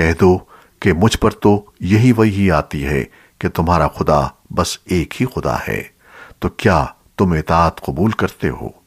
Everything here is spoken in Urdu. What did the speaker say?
کہہ دو کہ مجھ پر تو یہی وحی آتی ہے کہ تمہارا خدا بس ایک ہی خدا ہے، تو کیا تم اطاعت قبول کرتے ہو؟